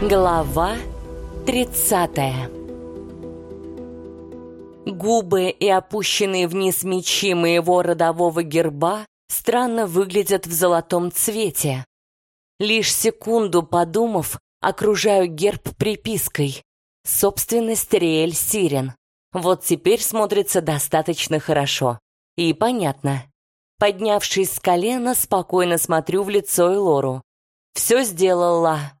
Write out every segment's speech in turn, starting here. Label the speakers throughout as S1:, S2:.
S1: Глава 30 Губы и опущенные вниз мечи моего родового герба странно выглядят в золотом цвете. Лишь секунду подумав, окружаю герб припиской «Собственность Риэль Сирен». Вот теперь смотрится достаточно хорошо. И понятно. Поднявшись с колена, спокойно смотрю в лицо Элору. «Все сделала».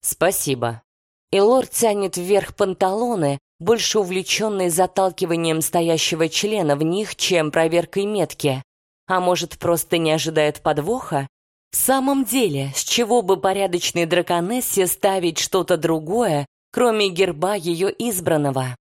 S1: «Спасибо». Элор тянет вверх панталоны, больше увлеченный заталкиванием стоящего члена в них, чем проверкой метки. А может, просто не ожидает подвоха? В самом деле, с чего бы порядочной драконессе ставить что-то другое, кроме герба ее избранного?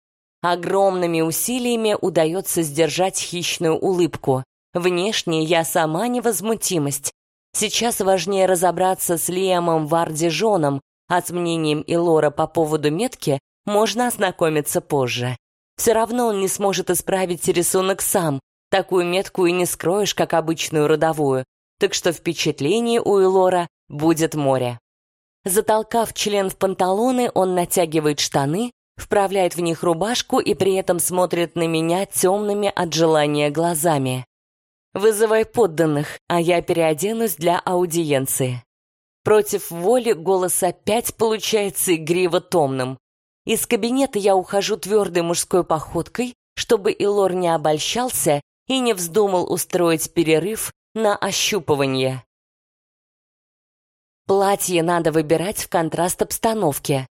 S1: Огромными усилиями удается сдержать хищную улыбку. Внешне я сама невозмутимость. Сейчас важнее разобраться с Лиамом Вардижоном, а с мнением Илора по поводу метки можно ознакомиться позже. Все равно он не сможет исправить рисунок сам, такую метку и не скроешь, как обычную родовую, так что впечатление у Илора будет море. Затолкав член в панталоны, он натягивает штаны, вправляет в них рубашку и при этом смотрит на меня темными от желания глазами. «Вызывай подданных, а я переоденусь для аудиенции». Против воли голос опять получается игриво-томным. Из кабинета я ухожу твердой мужской походкой, чтобы Илор не обольщался и не вздумал устроить перерыв на ощупывание. Платье надо выбирать в контраст обстановке.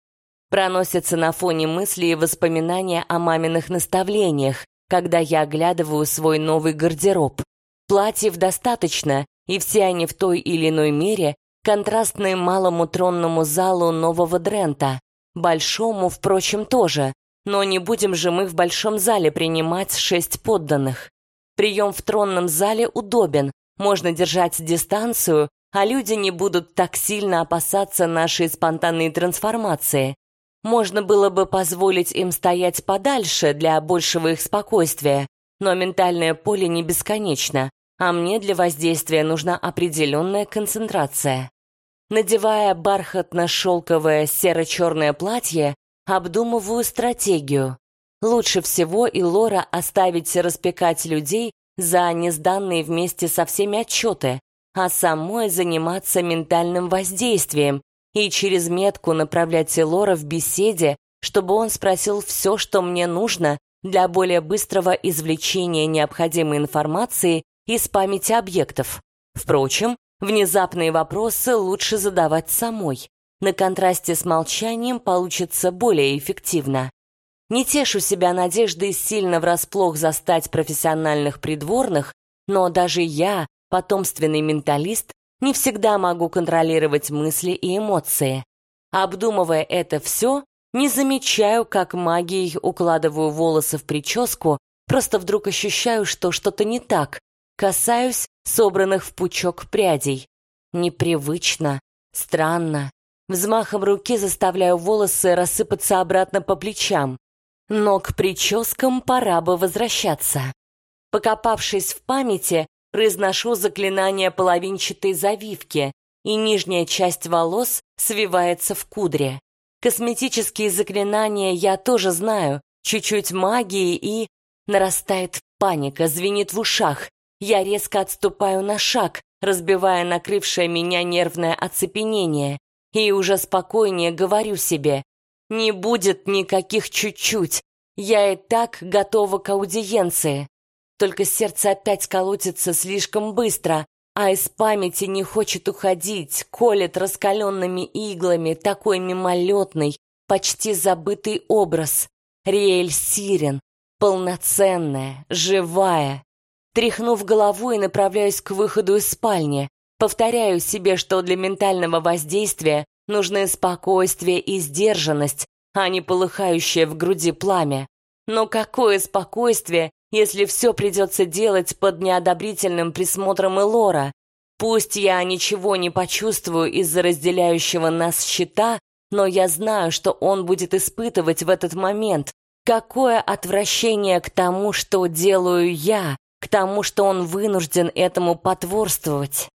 S1: Проносятся на фоне мысли и воспоминания о маминых наставлениях, когда я оглядываю свой новый гардероб. Платьев достаточно, и все они в той или иной мере контрастные малому тронному залу нового Дрента, большому, впрочем, тоже, но не будем же мы в большом зале принимать шесть подданных. Прием в тронном зале удобен, можно держать дистанцию, а люди не будут так сильно опасаться нашей спонтанной трансформации. Можно было бы позволить им стоять подальше для большего их спокойствия, но ментальное поле не бесконечно, а мне для воздействия нужна определенная концентрация. Надевая бархатно-шелковое серо-черное платье, обдумываю стратегию. Лучше всего и Лора оставить распекать людей за несданные вместе со всеми отчеты, а самой заниматься ментальным воздействием и через метку направлять Лора в беседе, чтобы он спросил все, что мне нужно для более быстрого извлечения необходимой информации из памяти объектов. Впрочем, внезапные вопросы лучше задавать самой. На контрасте с молчанием получится более эффективно. Не тешу себя надеждой сильно врасплох застать профессиональных придворных, но даже я, потомственный менталист, не всегда могу контролировать мысли и эмоции. Обдумывая это все, не замечаю, как магией укладываю волосы в прическу, просто вдруг ощущаю, что что-то не так, Касаюсь собранных в пучок прядей. Непривычно, странно. Взмахом руки заставляю волосы рассыпаться обратно по плечам. Но к прическам пора бы возвращаться. Покопавшись в памяти, произношу заклинание половинчатой завивки, и нижняя часть волос свивается в кудре. Косметические заклинания я тоже знаю, чуть-чуть магии и... Нарастает паника, звенит в ушах. Я резко отступаю на шаг, разбивая накрывшее меня нервное оцепенение, и уже спокойнее говорю себе, не будет никаких чуть-чуть, я и так готова к аудиенции. Только сердце опять колотится слишком быстро, а из памяти не хочет уходить, колет раскаленными иглами такой мимолетный, почти забытый образ. Риэль Сирен, полноценная, живая, Тряхнув головой, направляюсь к выходу из спальни. Повторяю себе, что для ментального воздействия нужны спокойствие и сдержанность, а не полыхающее в груди пламя. Но какое спокойствие, если все придется делать под неодобрительным присмотром Элора? Пусть я ничего не почувствую из-за разделяющего нас щита, но я знаю, что он будет испытывать в этот момент. Какое отвращение к тому, что делаю я, к тому, что он вынужден этому потворствовать.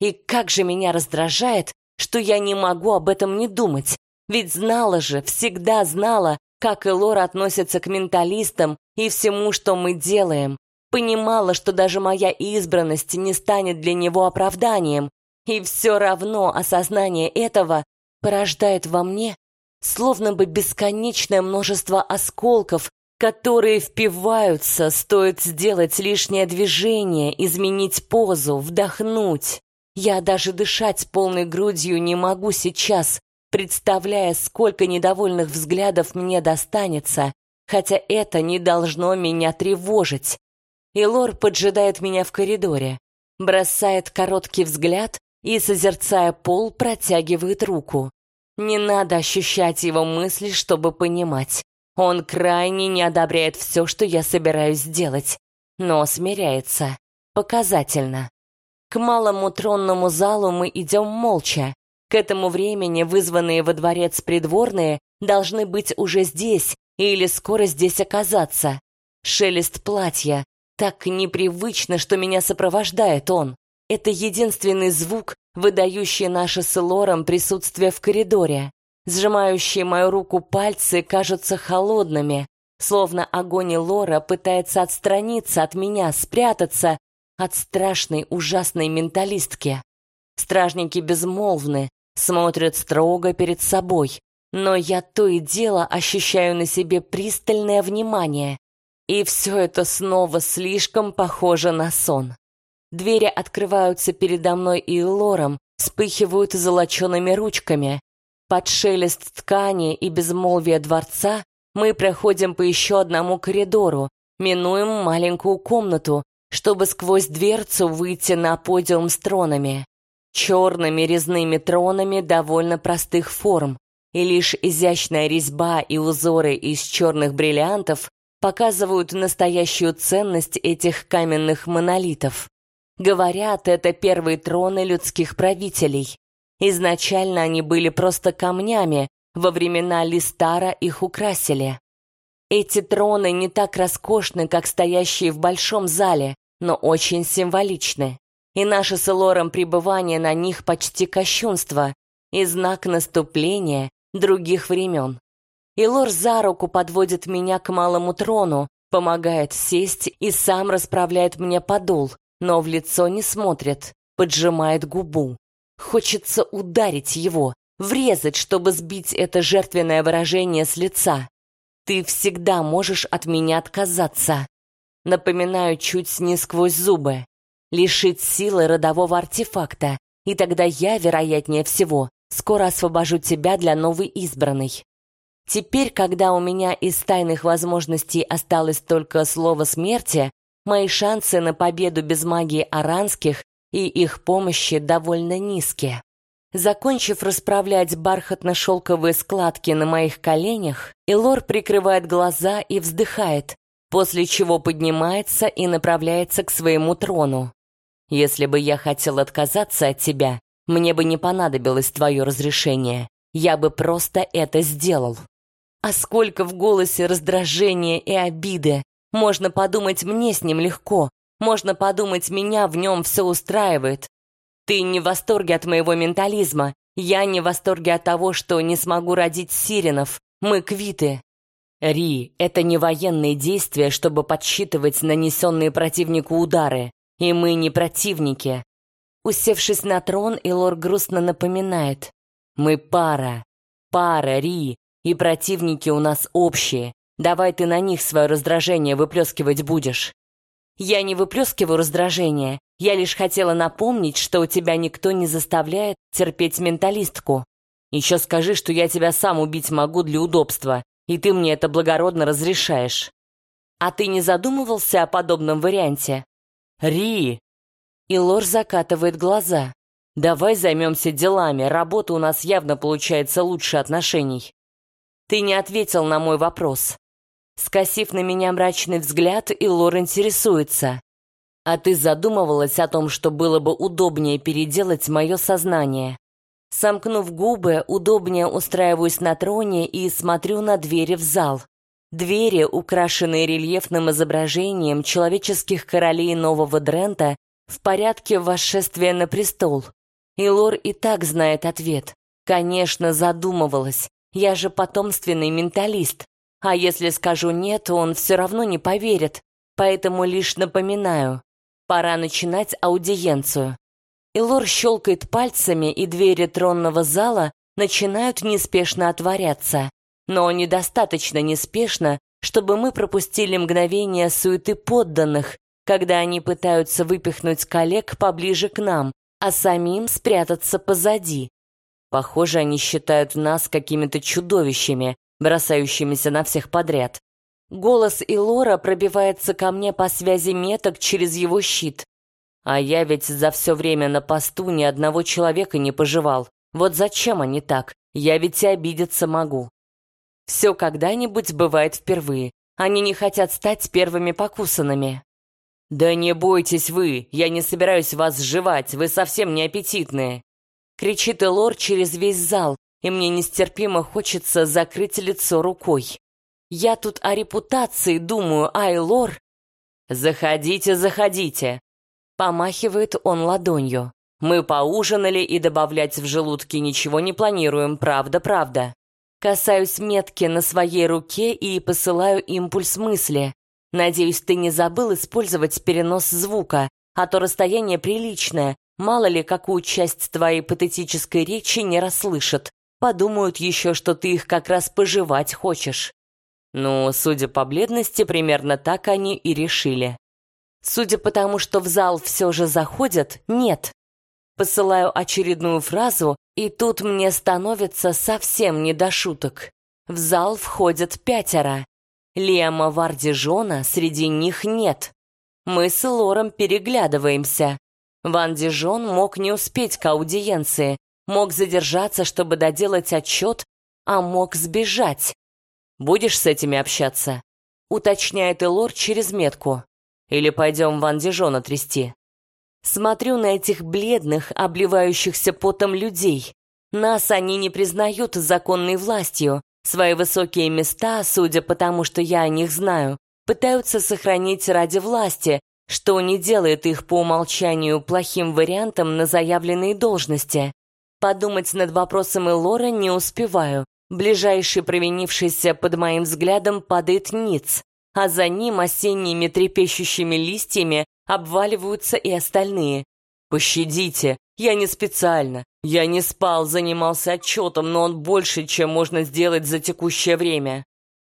S1: И как же меня раздражает, что я не могу об этом не думать. Ведь знала же, всегда знала, как Элор относится к менталистам и всему, что мы делаем. Понимала, что даже моя избранность не станет для него оправданием, и все равно осознание этого порождает во мне словно бы бесконечное множество осколков, которые впиваются, стоит сделать лишнее движение, изменить позу, вдохнуть. Я даже дышать полной грудью не могу сейчас, представляя, сколько недовольных взглядов мне достанется, хотя это не должно меня тревожить. И Лор поджидает меня в коридоре, бросает короткий взгляд и, созерцая пол, протягивает руку. Не надо ощущать его мысли, чтобы понимать. Он крайне не одобряет все, что я собираюсь сделать, но смиряется. Показательно. К малому тронному залу мы идем молча. К этому времени вызванные во дворец придворные должны быть уже здесь или скоро здесь оказаться. Шелест платья. Так непривычно, что меня сопровождает он. Это единственный звук, выдающий наше с Лором присутствие в коридоре. Сжимающие мою руку пальцы кажутся холодными, словно огонь Лора пытается отстраниться от меня, спрятаться от страшной ужасной менталистки. Стражники безмолвны, смотрят строго перед собой, но я то и дело ощущаю на себе пристальное внимание. И все это снова слишком похоже на сон. Двери открываются передо мной и Лором, вспыхивают золочеными ручками, под шелест ткани и безмолвие дворца мы проходим по еще одному коридору, минуем маленькую комнату, чтобы сквозь дверцу выйти на подиум с тронами. Черными резными тронами довольно простых форм, и лишь изящная резьба и узоры из черных бриллиантов показывают настоящую ценность этих каменных монолитов. Говорят, это первые троны людских правителей. Изначально они были просто камнями, во времена Листара их украсили. Эти троны не так роскошны, как стоящие в большом зале, но очень символичны. И наше с Элором пребывание на них почти кощунство и знак наступления других времен. Илор за руку подводит меня к малому трону, помогает сесть и сам расправляет мне подол, но в лицо не смотрит, поджимает губу. Хочется ударить его, врезать, чтобы сбить это жертвенное выражение с лица. Ты всегда можешь от меня отказаться. Напоминаю чуть не сквозь зубы. Лишить силы родового артефакта, и тогда я, вероятнее всего, скоро освобожу тебя для новой избранной. Теперь, когда у меня из тайных возможностей осталось только слово смерти, мои шансы на победу без магии аранских и их помощи довольно низкие. Закончив расправлять бархатно-шелковые складки на моих коленях, Элор прикрывает глаза и вздыхает, после чего поднимается и направляется к своему трону. «Если бы я хотел отказаться от тебя, мне бы не понадобилось твое разрешение. Я бы просто это сделал». А сколько в голосе раздражения и обиды. Можно подумать, мне с ним легко, можно подумать, меня в нем все устраивает. Ты не в восторге от моего ментализма. Я не в восторге от того, что не смогу родить сиренов. Мы квиты. Ри, это не военные действия, чтобы подсчитывать нанесенные противнику удары. И мы не противники. Усевшись на трон, Илор грустно напоминает. Мы пара. Пара, Ри. И противники у нас общие. Давай ты на них свое раздражение выплескивать будешь. Я не выплескиваю раздражение. Я лишь хотела напомнить, что у тебя никто не заставляет терпеть менталистку. Еще скажи, что я тебя сам убить могу для удобства, и ты мне это благородно разрешаешь. А ты не задумывался о подобном варианте? Ри! И Лор закатывает глаза. Давай займемся делами, работа у нас явно получается лучше отношений. Ты не ответил на мой вопрос. Скосив на меня мрачный взгляд, и Лор интересуется. «А ты задумывалась о том, что было бы удобнее переделать мое сознание?» Сомкнув губы, удобнее устраиваюсь на троне и смотрю на двери в зал. Двери, украшенные рельефным изображением человеческих королей Нового Дрента, в порядке восшествия на престол. И Лор и так знает ответ. Конечно, задумывалась. Я же потомственный менталист. А если скажу «нет», он все равно не поверит. Поэтому лишь напоминаю. Пора начинать аудиенцию. Илор щелкает пальцами, и двери тронного зала начинают неспешно отворяться. Но недостаточно неспешно, чтобы мы пропустили мгновение суеты подданных, когда они пытаются выпихнуть коллег поближе к нам, а самим спрятаться позади. Похоже, они считают нас какими-то чудовищами, бросающимися на всех подряд. Голос Илора пробивается ко мне по связи меток через его щит. А я ведь за все время на посту ни одного человека не пожевал. Вот зачем они так? Я ведь и обидеться могу. Все когда-нибудь бывает впервые. Они не хотят стать первыми покусанными. «Да не бойтесь вы, я не собираюсь вас сживать, вы совсем не аппетитные!» Кричит Элор через весь зал, и мне нестерпимо хочется закрыть лицо рукой. Я тут о репутации думаю, а Элор... «Заходите, заходите!» Помахивает он ладонью. «Мы поужинали и добавлять в желудки ничего не планируем, правда-правда». Касаюсь метки на своей руке и посылаю импульс мысли. Надеюсь, ты не забыл использовать перенос звука, а то расстояние приличное, мало ли какую часть твоей патетической речи не расслышат. Подумают еще, что ты их как раз пожевать хочешь. Ну, судя по бледности, примерно так они и решили. Судя по тому, что в зал все же заходят, нет. Посылаю очередную фразу, и тут мне становится совсем не до шуток. В зал входят пятеро. Лема Вардижона среди них нет. Мы с Лором переглядываемся. Ван Дижон мог не успеть к аудиенции, мог задержаться, чтобы доделать отчет, а мог сбежать. «Будешь с этими общаться?» — уточняет Элор через метку. «Или пойдем Ван Дижона трясти?» Смотрю на этих бледных, обливающихся потом людей. Нас они не признают законной властью, Свои высокие места, судя по тому, что я о них знаю, пытаются сохранить ради власти, что не делает их по умолчанию плохим вариантом на заявленные должности. Подумать над вопросом Элора не успеваю. Ближайший провинившийся под моим взглядом падает ниц, а за ним осенними трепещущими листьями обваливаются и остальные. «Пощадите, я не специально. Я не спал, занимался отчетом, но он больше, чем можно сделать за текущее время.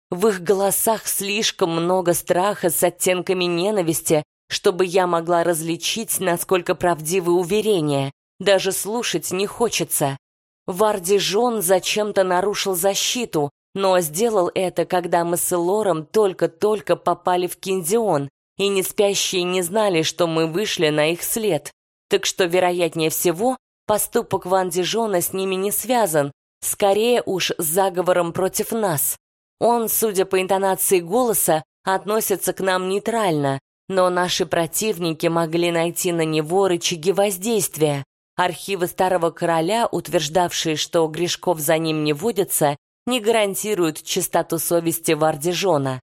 S1: В их голосах слишком много страха с оттенками ненависти, чтобы я могла различить, насколько правдивы уверения. Даже слушать не хочется. Варди Жон зачем-то нарушил защиту, но сделал это, когда мы с Элором только-только попали в Кинзион, и не спящие не знали, что мы вышли на их след. Так что, вероятнее всего, поступок Ван Дижона с ними не связан, скорее уж с заговором против нас. Он, судя по интонации голоса, относится к нам нейтрально, но наши противники могли найти на него рычаги воздействия. Архивы старого короля, утверждавшие, что грешков за ним не водятся, не гарантируют чистоту совести Вардижона.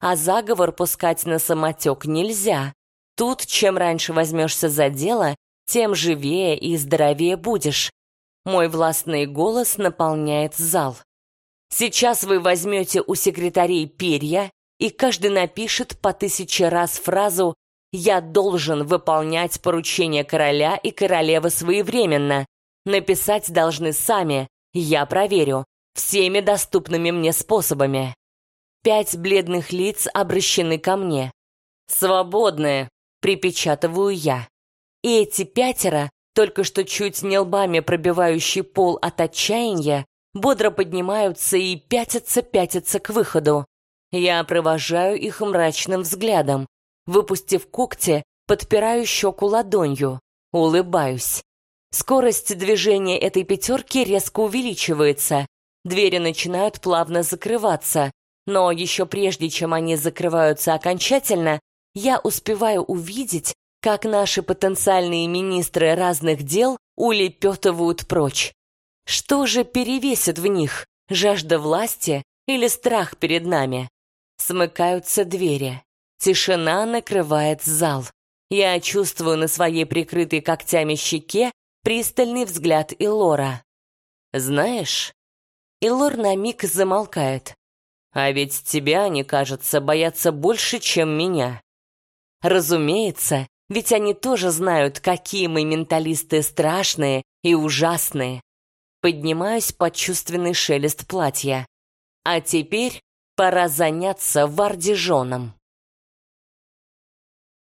S1: А заговор пускать на самотек нельзя. Тут, чем раньше возьмешься за дело, тем живее и здоровее будешь. Мой властный голос наполняет зал. Сейчас вы возьмете у секретарей перья, и каждый напишет по тысяче раз фразу «Я должен выполнять поручения короля и королевы своевременно». Написать должны сами, я проверю, всеми доступными мне способами. Пять бледных лиц обращены ко мне. «Свободные», — припечатываю я. И эти пятеро, только что чуть не лбами пробивающий пол от отчаяния, бодро поднимаются и пятятся-пятятся к выходу. Я провожаю их мрачным взглядом. Выпустив когти, подпираю щеку ладонью. Улыбаюсь. Скорость движения этой пятерки резко увеличивается. Двери начинают плавно закрываться. Но еще прежде, чем они закрываются окончательно, я успеваю увидеть, как наши потенциальные министры разных дел улепетывают прочь. Что же перевесит в них, жажда власти или страх перед нами? Смыкаются двери. Тишина накрывает зал. Я чувствую на своей прикрытой когтями щеке пристальный взгляд Илора. «Знаешь...» и Лор на миг замолкает. А ведь тебя они, кажется, боятся больше, чем меня. Разумеется, ведь они тоже знают, какие мы менталисты страшные и ужасные. Поднимаюсь под чувственный шелест платья. А теперь пора заняться вардижоном.